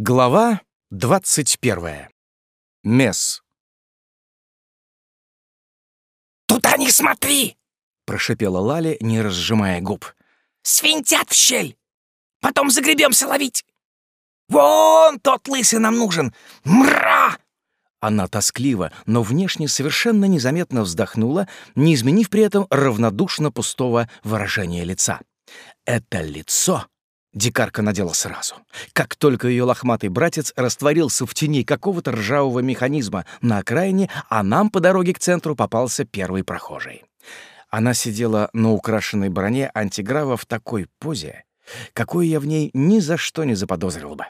Глава 21. Месс. «Туда не смотри!» — прошипела Лали, не разжимая губ. «Свинтят в щель! Потом загребемся ловить! Вон тот лысый нам нужен! Мра!» Она тоскливо, но внешне совершенно незаметно вздохнула, не изменив при этом равнодушно пустого выражения лица. Это лицо Дикарка надела сразу. Как только ее лохматый братец растворился в тени какого-то ржавого механизма на окраине, а нам по дороге к центру попался первый прохожий. Она сидела на украшенной броне антиграва в такой позе, какой я в ней ни за что не заподозрил бы.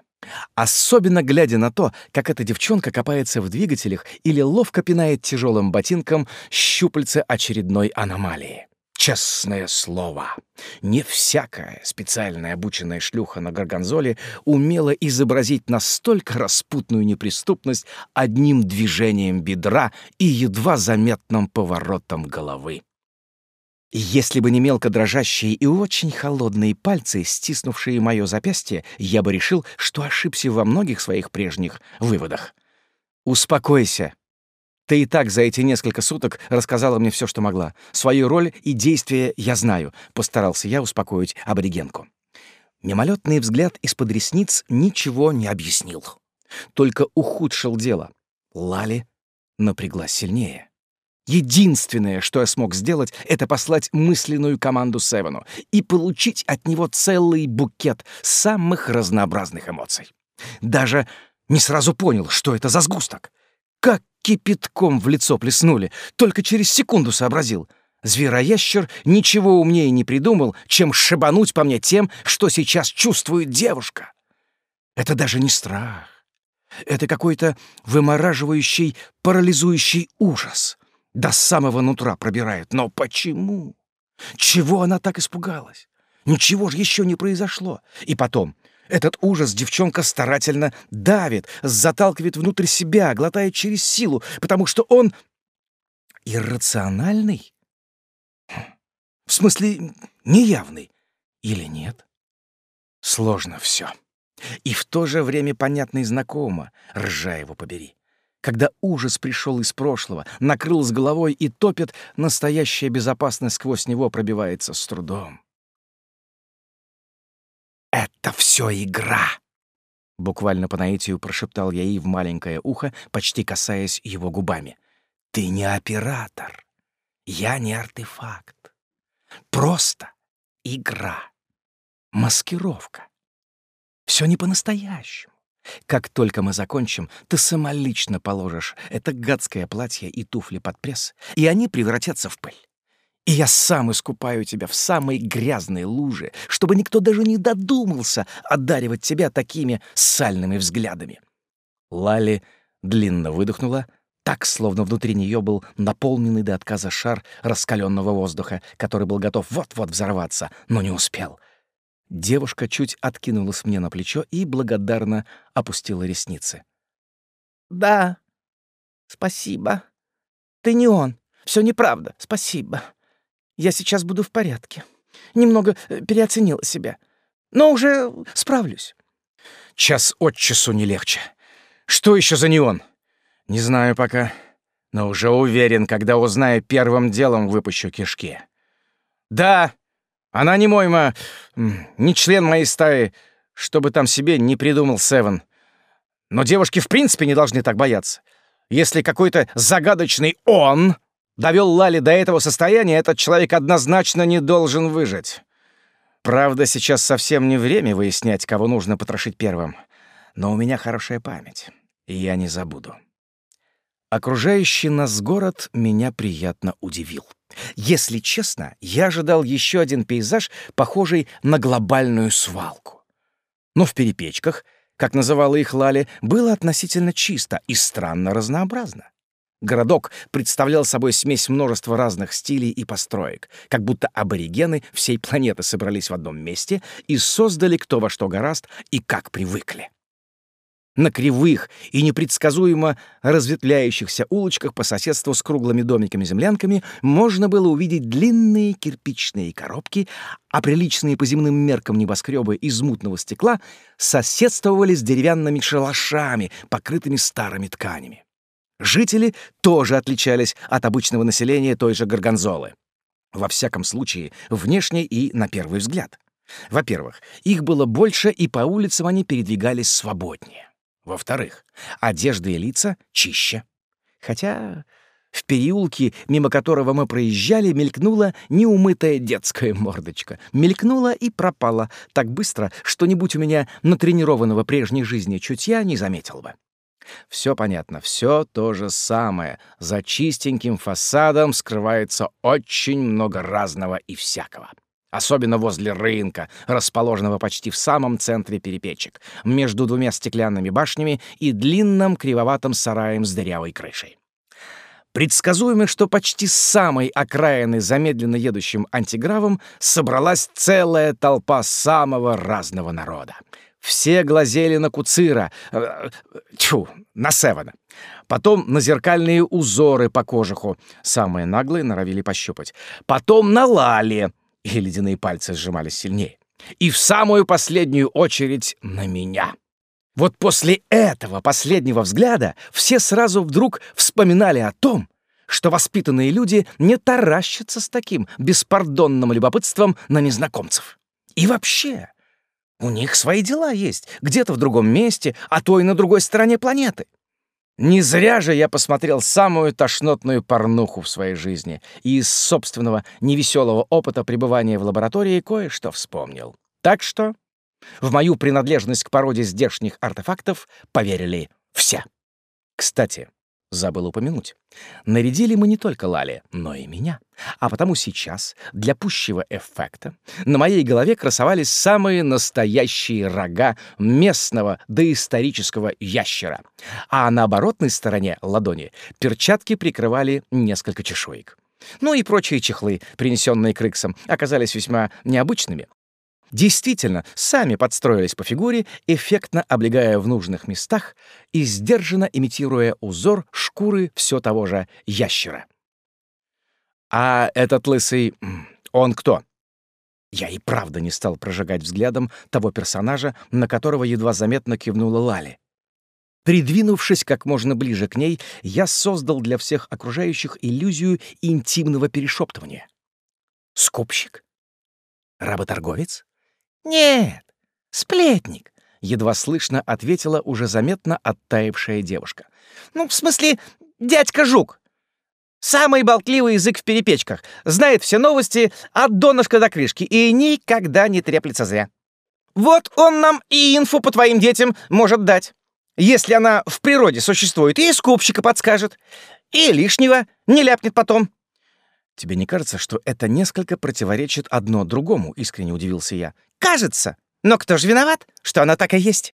Особенно глядя на то, как эта девчонка копается в двигателях или ловко пинает тяжелым ботинком щупальца очередной аномалии. Честное слово, не всякая специальная обученная шлюха на Гарганзоле умела изобразить настолько распутную неприступность одним движением бедра и едва заметным поворотом головы. Если бы не мелко дрожащие и очень холодные пальцы, стиснувшие мое запястье, я бы решил, что ошибся во многих своих прежних выводах. «Успокойся», ты и так за эти несколько суток рассказала мне все, что могла. Свою роль и действия я знаю», — постарался я успокоить аборигенку. Мимолетный взгляд из-под ресниц ничего не объяснил. Только ухудшил дело. Лали напряглась сильнее. Единственное, что я смог сделать, это послать мысленную команду Севену и получить от него целый букет самых разнообразных эмоций. Даже не сразу понял, что это за сгусток. Кипятком в лицо плеснули, только через секунду сообразил. Звероящер ничего умнее не придумал, чем шибануть по мне тем, что сейчас чувствует девушка. Это даже не страх. Это какой-то вымораживающий, парализующий ужас. До самого нутра пробирает. Но почему? Чего она так испугалась? Ничего же еще не произошло. И потом, этот ужас девчонка старательно давит, заталкивает внутрь себя, глотает через силу, потому что он иррациональный? В смысле, неявный или нет? Сложно все. И в то же время понятно и знакомо, ржа его побери. Когда ужас пришел из прошлого, накрыл с головой и топит, настоящая безопасность сквозь него пробивается с трудом. «Это все игра!» Буквально по наитию прошептал я ей в маленькое ухо, почти касаясь его губами. «Ты не оператор. Я не артефакт. Просто игра. Маскировка. Все не по-настоящему. Как только мы закончим, ты самолично положишь это гадское платье и туфли под пресс, и они превратятся в пыль. И я сам искупаю тебя в самой грязной луже, чтобы никто даже не додумался одаривать тебя такими сальными взглядами. Лали длинно выдохнула, так, словно внутри нее был наполненный до отказа шар раскаленного воздуха, который был готов вот-вот взорваться, но не успел. Девушка чуть откинулась мне на плечо и благодарно опустила ресницы. «Да, спасибо. Ты не он. Все неправда. Спасибо. Я сейчас буду в порядке. Немного э, переоценила себя. Но уже справлюсь. Час от часу не легче. Что еще за неон? Не знаю пока, но уже уверен, когда узнаю, первым делом выпущу кишки. Да, она не мой, ма... не член моей стаи, чтобы там себе не придумал Севен. Но девушки в принципе не должны так бояться. Если какой-то загадочный «он» довел Лали до этого состояния, этот человек однозначно не должен выжить. Правда, сейчас совсем не время выяснять, кого нужно потрошить первым. Но у меня хорошая память, и я не забуду. Окружающий нас город меня приятно удивил. Если честно, я ожидал еще один пейзаж, похожий на глобальную свалку. Но в перепечках, как называла их Лали, было относительно чисто и странно разнообразно. Городок представлял собой смесь множества разных стилей и построек, как будто аборигены всей планеты собрались в одном месте и создали кто во что гораст и как привыкли. На кривых и непредсказуемо разветвляющихся улочках по соседству с круглыми домиками-землянками можно было увидеть длинные кирпичные коробки, а приличные по земным меркам небоскребы из мутного стекла соседствовали с деревянными шалашами, покрытыми старыми тканями. Жители тоже отличались от обычного населения той же Горгонзолы. Во всяком случае, внешне и на первый взгляд. Во-первых, их было больше, и по улицам они передвигались свободнее. Во-вторых, одежда и лица чище. Хотя в переулке, мимо которого мы проезжали, мелькнула неумытая детская мордочка. Мелькнула и пропала так быстро, что не будь у меня натренированного прежней жизни чутья, не заметил бы. Все понятно, все то же самое. За чистеньким фасадом скрывается очень много разного и всякого особенно возле рынка, расположенного почти в самом центре перепечек, между двумя стеклянными башнями и длинным кривоватым сараем с дырявой крышей. Предсказуемо, что почти с самой окраины замедленно едущим антигравом собралась целая толпа самого разного народа. Все глазели на Куцира, э, тьфу, на Севена. Потом на зеркальные узоры по кожуху. Самые наглые норовили пощупать. Потом на Лали, и ледяные пальцы сжимались сильнее. И в самую последнюю очередь на меня. Вот после этого последнего взгляда все сразу вдруг вспоминали о том, что воспитанные люди не таращатся с таким беспардонным любопытством на незнакомцев. И вообще, у них свои дела есть, где-то в другом месте, а то и на другой стороне планеты. Не зря же я посмотрел самую тошнотную порнуху в своей жизни и из собственного невеселого опыта пребывания в лаборатории кое-что вспомнил. Так что в мою принадлежность к породе здешних артефактов поверили все. Кстати, Забыл упомянуть. Нарядили мы не только Лали, но и меня. А потому сейчас, для пущего эффекта, на моей голове красовались самые настоящие рога местного доисторического ящера. А на оборотной стороне ладони перчатки прикрывали несколько чешуек. Ну и прочие чехлы, принесенные Крыксом, оказались весьма необычными действительно сами подстроились по фигуре, эффектно облегая в нужных местах и сдержанно имитируя узор шкуры все того же ящера. «А этот лысый... он кто?» Я и правда не стал прожигать взглядом того персонажа, на которого едва заметно кивнула Лали. Придвинувшись как можно ближе к ней, я создал для всех окружающих иллюзию интимного перешептывания. «Скупщик? Работорговец? «Нет, сплетник», — едва слышно ответила уже заметно оттаившая девушка. «Ну, в смысле, дядька Жук. Самый болтливый язык в перепечках, знает все новости от донышка до крышки и никогда не треплется зря. Вот он нам и инфу по твоим детям может дать. Если она в природе существует, и скупщика подскажет. И лишнего не ляпнет потом. «Тебе не кажется, что это несколько противоречит одно другому?» — искренне удивился я. «Кажется. Но кто же виноват, что она так и есть?»